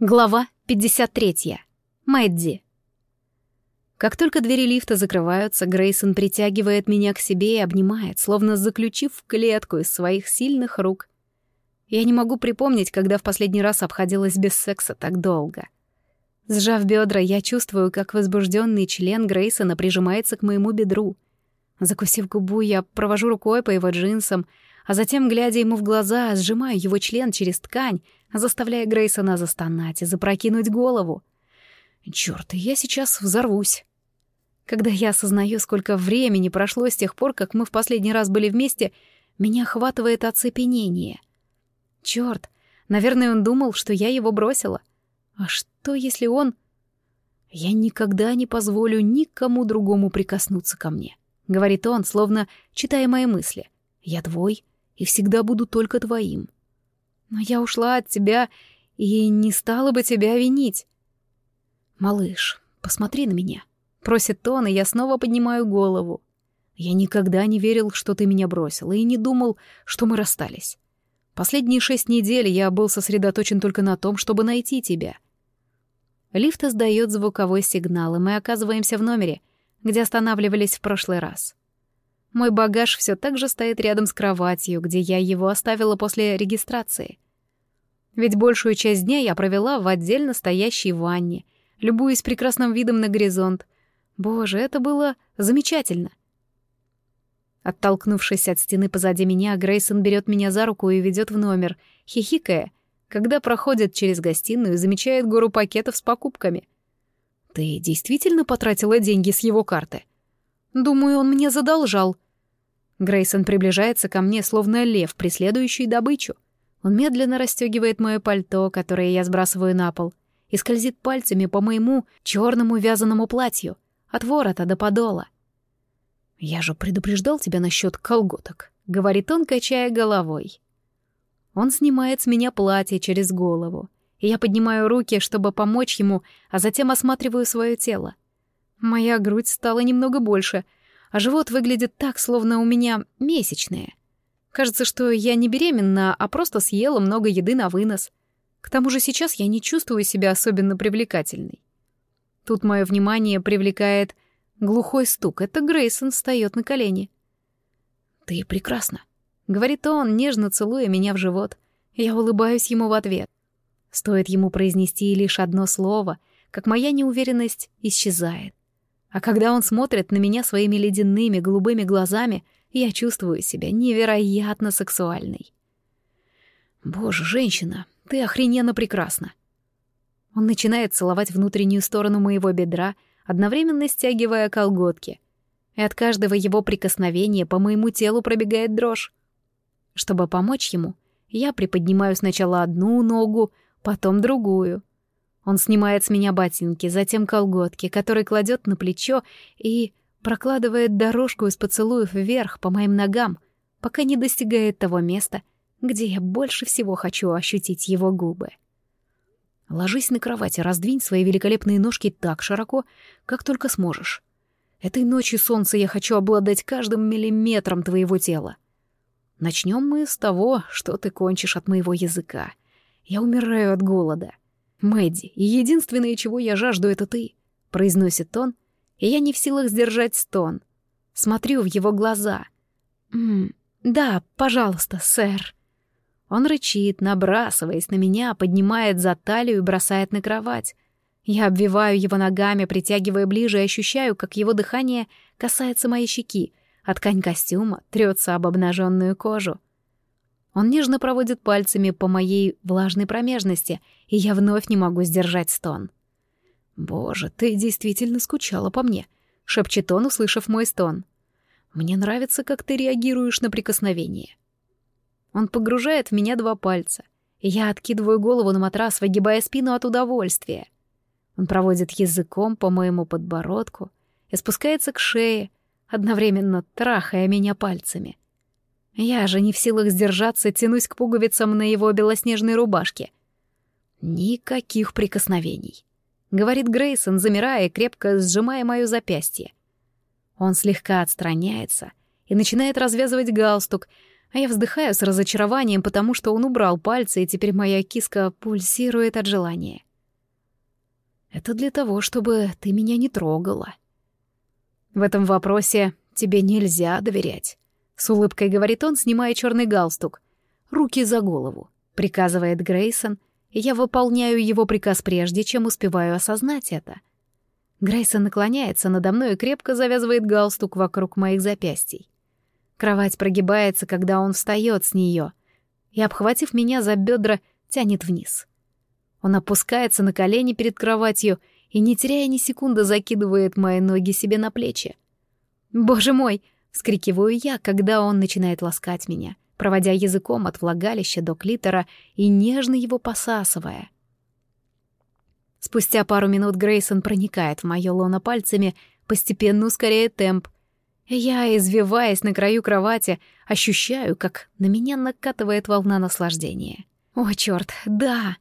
Глава 53. Мэдди. Как только двери лифта закрываются, Грейсон притягивает меня к себе и обнимает, словно заключив клетку из своих сильных рук. Я не могу припомнить, когда в последний раз обходилась без секса так долго. Сжав бедра, я чувствую, как возбужденный член Грейсона прижимается к моему бедру. Закусив губу, я провожу рукой по его джинсам, а затем, глядя ему в глаза, сжимаю его член через ткань, заставляя Грейсона застонать и запрокинуть голову. Чёрт, я сейчас взорвусь. Когда я осознаю, сколько времени прошло с тех пор, как мы в последний раз были вместе, меня охватывает оцепенение. Чёрт, наверное, он думал, что я его бросила. А что, если он... Я никогда не позволю никому другому прикоснуться ко мне, — говорит он, словно читая мои мысли. Я твой и всегда буду только твоим. Но я ушла от тебя и не стала бы тебя винить. Малыш, посмотри на меня. Просит он, и я снова поднимаю голову. Я никогда не верил, что ты меня бросила, и не думал, что мы расстались. Последние шесть недель я был сосредоточен только на том, чтобы найти тебя. Лифт издает звуковой сигнал, и мы оказываемся в номере, где останавливались в прошлый раз. Мой багаж все так же стоит рядом с кроватью, где я его оставила после регистрации. Ведь большую часть дня я провела в отдельно стоящей ванне, любуясь прекрасным видом на горизонт. Боже, это было замечательно. Оттолкнувшись от стены позади меня, Грейсон берет меня за руку и ведет в номер, хихикая, когда проходит через гостиную и замечает гору пакетов с покупками. «Ты действительно потратила деньги с его карты?» «Думаю, он мне задолжал», Грейсон приближается ко мне, словно лев, преследующий добычу. Он медленно расстегивает мое пальто, которое я сбрасываю на пол, и скользит пальцами по моему черному вязаному платью, от ворота до подола. «Я же предупреждал тебя насчет колготок», — говорит он, качая головой. Он снимает с меня платье через голову, и я поднимаю руки, чтобы помочь ему, а затем осматриваю свое тело. Моя грудь стала немного больше — а живот выглядит так, словно у меня месячные. Кажется, что я не беременна, а просто съела много еды на вынос. К тому же сейчас я не чувствую себя особенно привлекательной. Тут мое внимание привлекает глухой стук. Это Грейсон встает на колени. «Ты прекрасна», — говорит он, нежно целуя меня в живот. Я улыбаюсь ему в ответ. Стоит ему произнести лишь одно слово, как моя неуверенность исчезает. А когда он смотрит на меня своими ледяными голубыми глазами, я чувствую себя невероятно сексуальной. «Боже, женщина, ты охрененно прекрасна!» Он начинает целовать внутреннюю сторону моего бедра, одновременно стягивая колготки. И от каждого его прикосновения по моему телу пробегает дрожь. Чтобы помочь ему, я приподнимаю сначала одну ногу, потом другую — он снимает с меня ботинки, затем колготки, которые кладет на плечо и прокладывает дорожку из поцелуев вверх по моим ногам, пока не достигает того места, где я больше всего хочу ощутить его губы. Ложись на кровать и раздвинь свои великолепные ножки так широко, как только сможешь. Этой ночью, солнце, я хочу обладать каждым миллиметром твоего тела. Начнем мы с того, что ты кончишь от моего языка. Я умираю от голода. «Мэдди, единственное, чего я жажду, это ты», — произносит он, и я не в силах сдержать стон. Смотрю в его глаза. «М -м, «Да, пожалуйста, сэр». Он рычит, набрасываясь на меня, поднимает за талию и бросает на кровать. Я обвиваю его ногами, притягивая ближе и ощущаю, как его дыхание касается моей щеки, а ткань костюма трется об обнаженную кожу. Он нежно проводит пальцами по моей влажной промежности, и я вновь не могу сдержать стон. «Боже, ты действительно скучала по мне», — шепчет он, услышав мой стон. «Мне нравится, как ты реагируешь на прикосновение». Он погружает в меня два пальца, и я откидываю голову на матрас, выгибая спину от удовольствия. Он проводит языком по моему подбородку и спускается к шее, одновременно трахая меня пальцами — я же не в силах сдержаться, тянусь к пуговицам на его белоснежной рубашке. Никаких прикосновений, говорит Грейсон, замирая крепко сжимая моё запястье. Он слегка отстраняется и начинает развязывать галстук, а я вздыхаю с разочарованием, потому что он убрал пальцы, и теперь моя киска пульсирует от желания. Это для того, чтобы ты меня не трогала. В этом вопросе тебе нельзя доверять. С улыбкой говорит он, снимая черный галстук. Руки за голову, приказывает Грейсон, и я выполняю его приказ прежде, чем успеваю осознать это. Грейсон наклоняется надо мной и крепко завязывает галстук вокруг моих запястий. Кровать прогибается, когда он встает с нее, и, обхватив меня за бедра, тянет вниз. Он опускается на колени перед кроватью и, не теряя ни секунды, закидывает мои ноги себе на плечи. «Боже мой!» — вскрикиваю я, когда он начинает ласкать меня, проводя языком от влагалища до клитора и нежно его посасывая. Спустя пару минут Грейсон проникает в моё лоно пальцами, постепенно ускоряя темп. Я, извиваясь на краю кровати, ощущаю, как на меня накатывает волна наслаждения. О, чёрт, да!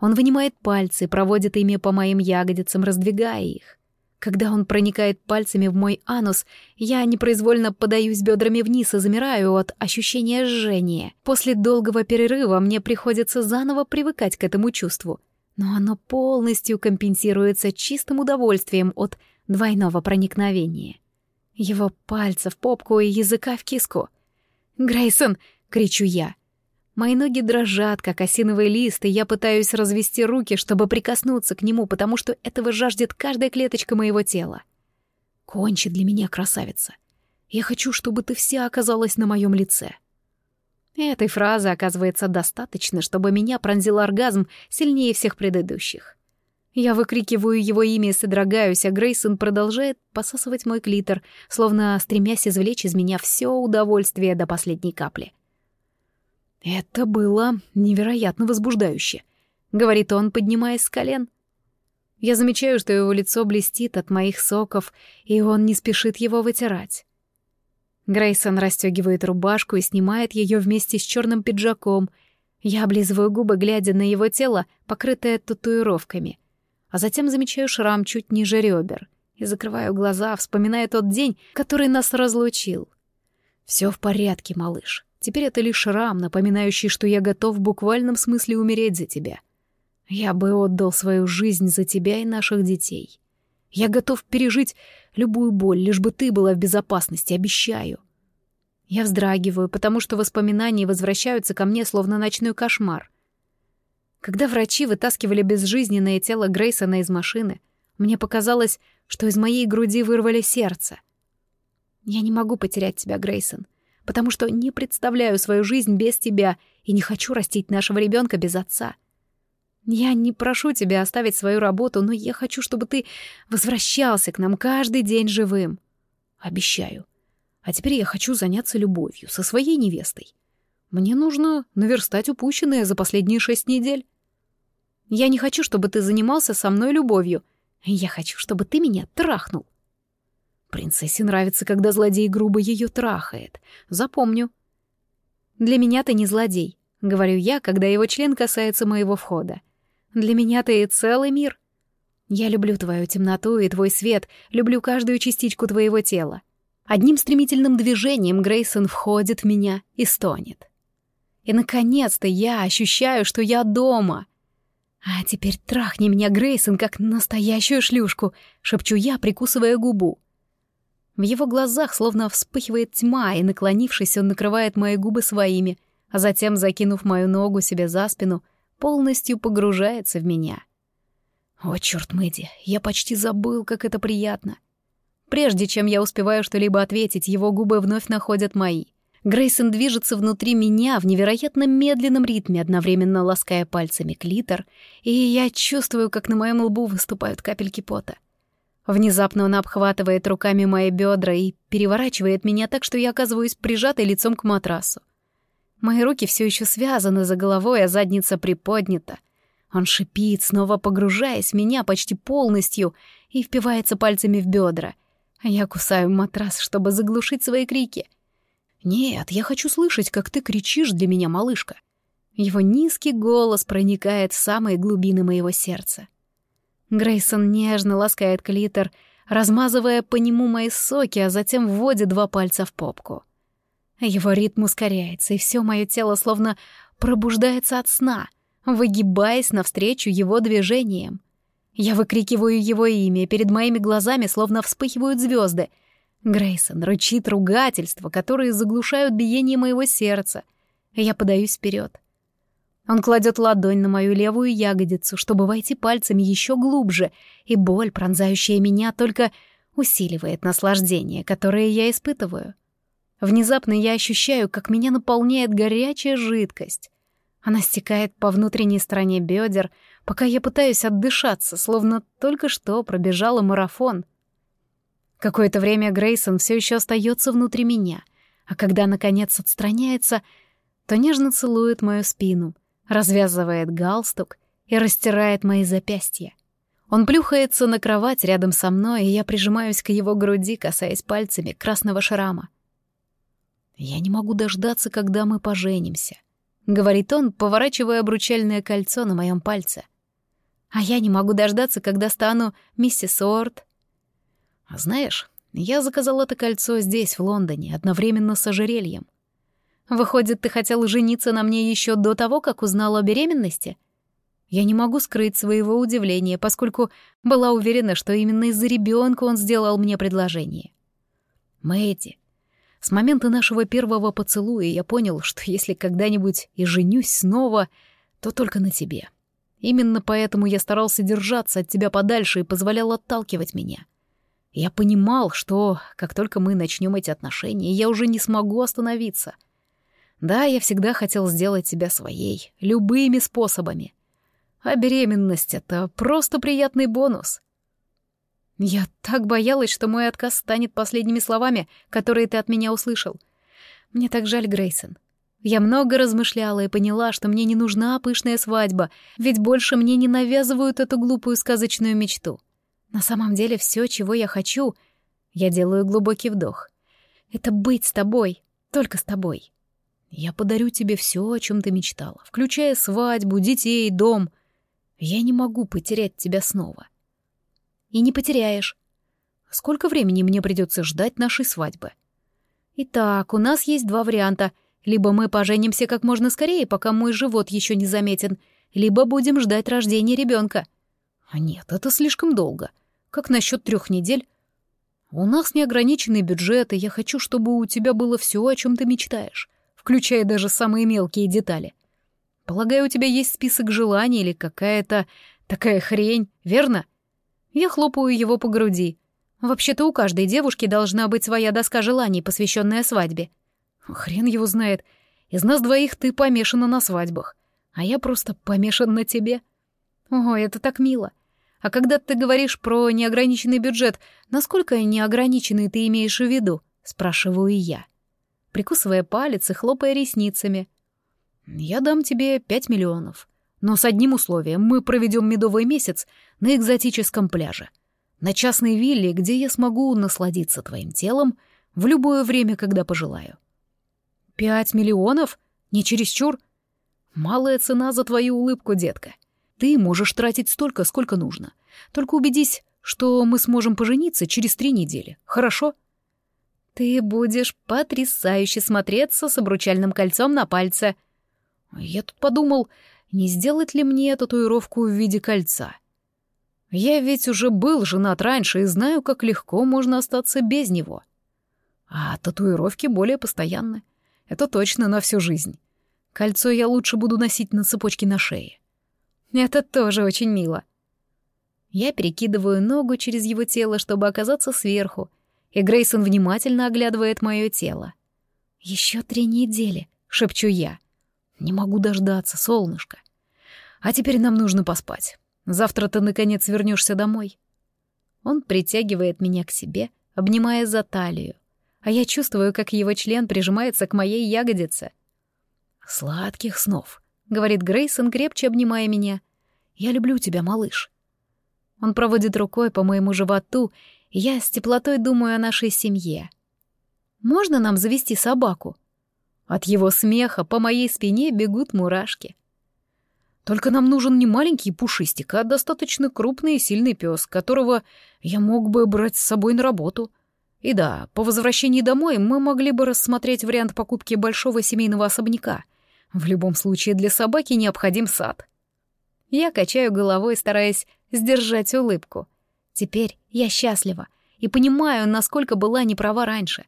Он вынимает пальцы, проводит ими по моим ягодицам, раздвигая их. Когда он проникает пальцами в мой анус, я непроизвольно подаюсь бедрами вниз и замираю от ощущения жжения. После долгого перерыва мне приходится заново привыкать к этому чувству. Но оно полностью компенсируется чистым удовольствием от двойного проникновения. Его пальцы в попку и языка в киску. «Грейсон!» — кричу я. Мои ноги дрожат, как осиновый лист, и я пытаюсь развести руки, чтобы прикоснуться к нему, потому что этого жаждет каждая клеточка моего тела. Кончи для меня, красавица. Я хочу, чтобы ты вся оказалась на моем лице. Этой фразы оказывается достаточно, чтобы меня пронзил оргазм сильнее всех предыдущих. Я выкрикиваю его имя и содрогаюсь, а Грейсон продолжает посасывать мой клитор, словно стремясь извлечь из меня все удовольствие до последней капли. «Это было невероятно возбуждающе», — говорит он, поднимаясь с колен. Я замечаю, что его лицо блестит от моих соков, и он не спешит его вытирать. Грейсон расстегивает рубашку и снимает ее вместе с черным пиджаком. Я облизываю губы, глядя на его тело, покрытое татуировками. А затем замечаю шрам чуть ниже ребер и закрываю глаза, вспоминая тот день, который нас разлучил. Все в порядке, малыш. Теперь это лишь шрам, напоминающий, что я готов в буквальном смысле умереть за тебя. Я бы отдал свою жизнь за тебя и наших детей. Я готов пережить любую боль, лишь бы ты была в безопасности, обещаю. Я вздрагиваю, потому что воспоминания возвращаются ко мне, словно ночной кошмар. Когда врачи вытаскивали безжизненное тело Грейсона из машины, мне показалось, что из моей груди вырвали сердце. Я не могу потерять тебя, Грейсон потому что не представляю свою жизнь без тебя и не хочу растить нашего ребенка без отца. Я не прошу тебя оставить свою работу, но я хочу, чтобы ты возвращался к нам каждый день живым. Обещаю. А теперь я хочу заняться любовью со своей невестой. Мне нужно наверстать упущенное за последние шесть недель. Я не хочу, чтобы ты занимался со мной любовью. Я хочу, чтобы ты меня трахнул. Принцессе нравится, когда злодей грубо ее трахает. Запомню. Для меня ты не злодей, говорю я, когда его член касается моего входа. Для меня ты целый мир. Я люблю твою темноту и твой свет, люблю каждую частичку твоего тела. Одним стремительным движением Грейсон входит в меня и стонет. И, наконец-то, я ощущаю, что я дома. А теперь трахни меня, Грейсон, как настоящую шлюшку, шепчу я, прикусывая губу. В его глазах словно вспыхивает тьма, и, наклонившись, он накрывает мои губы своими, а затем, закинув мою ногу себе за спину, полностью погружается в меня. О, черт, Мэдди, я почти забыл, как это приятно. Прежде чем я успеваю что-либо ответить, его губы вновь находят мои. Грейсон движется внутри меня в невероятно медленном ритме, одновременно лаская пальцами клитор, и я чувствую, как на моем лбу выступают капельки пота. Внезапно он обхватывает руками мои бедра и переворачивает меня так, что я оказываюсь прижатой лицом к матрасу. Мои руки все еще связаны за головой, а задница приподнята. Он шипит, снова погружаясь в меня почти полностью, и впивается пальцами в бедра. Я кусаю матрас, чтобы заглушить свои крики. «Нет, я хочу слышать, как ты кричишь для меня, малышка». Его низкий голос проникает в самые глубины моего сердца. Грейсон нежно ласкает клитор, размазывая по нему мои соки, а затем вводит два пальца в попку. Его ритм ускоряется, и все мое тело словно пробуждается от сна, выгибаясь навстречу его движениям. Я выкрикиваю его имя, перед моими глазами словно вспыхивают звезды. Грейсон рычит ругательства, которые заглушают биение моего сердца. Я подаюсь вперед. Он кладет ладонь на мою левую ягодицу, чтобы войти пальцами еще глубже, и боль, пронзающая меня, только усиливает наслаждение, которое я испытываю. Внезапно я ощущаю, как меня наполняет горячая жидкость. Она стекает по внутренней стороне бедер, пока я пытаюсь отдышаться, словно только что пробежала марафон. Какое-то время Грейсон все еще остается внутри меня, а когда, наконец, отстраняется, то нежно целует мою спину, развязывает галстук и растирает мои запястья. Он плюхается на кровать рядом со мной, и я прижимаюсь к его груди, касаясь пальцами красного шрама. «Я не могу дождаться, когда мы поженимся», — говорит он, поворачивая обручальное кольцо на моем пальце. «А я не могу дождаться, когда стану миссис Орт». «А знаешь, я заказал это кольцо здесь, в Лондоне, одновременно с ожерельем. Выходит, ты хотел жениться на мне еще до того, как узнал о беременности?» Я не могу скрыть своего удивления, поскольку была уверена, что именно из-за ребенка он сделал мне предложение. Мэйди, с момента нашего первого поцелуя я понял, что если когда-нибудь и женюсь снова, то только на тебе. Именно поэтому я старался держаться от тебя подальше и позволял отталкивать меня. Я понимал, что как только мы начнем эти отношения, я уже не смогу остановиться. Да, я всегда хотел сделать тебя своей, любыми способами. А беременность — это просто приятный бонус. Я так боялась, что мой отказ станет последними словами, которые ты от меня услышал. Мне так жаль, Грейсон. Я много размышляла и поняла, что мне не нужна пышная свадьба, ведь больше мне не навязывают эту глупую сказочную мечту. На самом деле все, чего я хочу, я делаю глубокий вдох. Это быть с тобой, только с тобой. Я подарю тебе все, о чем ты мечтала, включая свадьбу, детей, дом. Я не могу потерять тебя снова. — и не потеряешь. Сколько времени мне придется ждать нашей свадьбы? Итак, у нас есть два варианта. Либо мы поженимся как можно скорее, пока мой живот еще не заметен, либо будем ждать рождения ребенка. А нет, это слишком долго. Как насчет трех недель? У нас неограниченный бюджет, и я хочу, чтобы у тебя было все, о чем ты мечтаешь, включая даже самые мелкие детали. Полагаю, у тебя есть список желаний или какая-то такая хрень, верно? — я хлопаю его по груди. Вообще-то у каждой девушки должна быть своя доска желаний, посвященная свадьбе. Хрен его знает. Из нас двоих ты помешана на свадьбах, а я просто помешан на тебе. О, это так мило. А когда ты говоришь про неограниченный бюджет, насколько неограниченный ты имеешь в виду? Спрашиваю я, прикусывая палец и хлопая ресницами. Я дам тебе пять миллионов. Но с одним условием мы проведем медовый месяц на экзотическом пляже. На частной вилле, где я смогу насладиться твоим телом в любое время, когда пожелаю. Пять миллионов? Не чересчур? Малая цена за твою улыбку, детка. Ты можешь тратить столько, сколько нужно. Только убедись, что мы сможем пожениться через три недели. Хорошо? Ты будешь потрясающе смотреться с обручальным кольцом на пальце. Я тут подумал, не сделать ли мне татуировку в виде кольца. Я ведь уже был женат раньше и знаю, как легко можно остаться без него. А татуировки более постоянны. Это точно на всю жизнь. Кольцо я лучше буду носить на цепочке на шее. Это тоже очень мило. Я перекидываю ногу через его тело, чтобы оказаться сверху, и Грейсон внимательно оглядывает мое тело. Еще три недели», — шепчу я. Не могу дождаться, солнышко. А теперь нам нужно поспать. Завтра ты, наконец, вернешься домой. Он притягивает меня к себе, обнимая за талию, а я чувствую, как его член прижимается к моей ягодице. «Сладких снов», — говорит Грейсон, крепче обнимая меня. «Я люблю тебя, малыш». Он проводит рукой по моему животу, я с теплотой думаю о нашей семье. «Можно нам завести собаку?» От его смеха по моей спине бегут мурашки. Только нам нужен не маленький пушистик, а достаточно крупный и сильный пес, которого я мог бы брать с собой на работу. И да, по возвращении домой мы могли бы рассмотреть вариант покупки большого семейного особняка. В любом случае для собаки необходим сад. Я качаю головой, стараясь сдержать улыбку. Теперь я счастлива и понимаю, насколько была неправа раньше.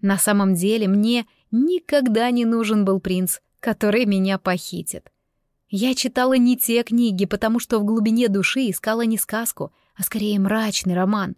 На самом деле мне никогда не нужен был принц, который меня похитит. Я читала не те книги, потому что в глубине души искала не сказку, а скорее мрачный роман.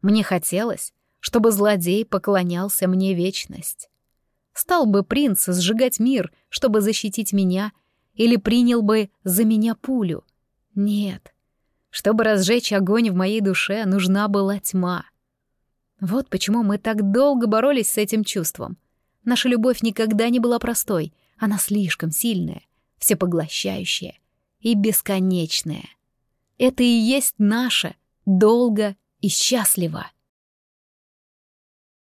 Мне хотелось, чтобы злодей поклонялся мне вечность. Стал бы принц сжигать мир, чтобы защитить меня, или принял бы за меня пулю? Нет. Чтобы разжечь огонь в моей душе, нужна была тьма. Вот почему мы так долго боролись с этим чувством. Наша любовь никогда не была простой, она слишком сильная, всепоглощающая и бесконечная. Это и есть наше долго и счастливо.